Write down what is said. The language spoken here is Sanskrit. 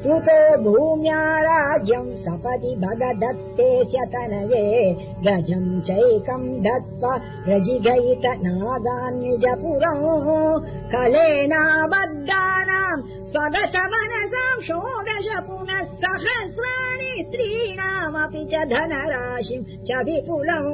स्तुतो भूम्या राज्यम् सपदि भगदत्ते तनये गजम् चैकम् दत्त्वा रजिगयित नागान्निजपुरम् कलेनाबद्धानाम् कलेनाबद्धानाम् मनसाम् षोडश पुनः सहस्राणि स्त्रीणामपि च धनराशिम् च विपुलम्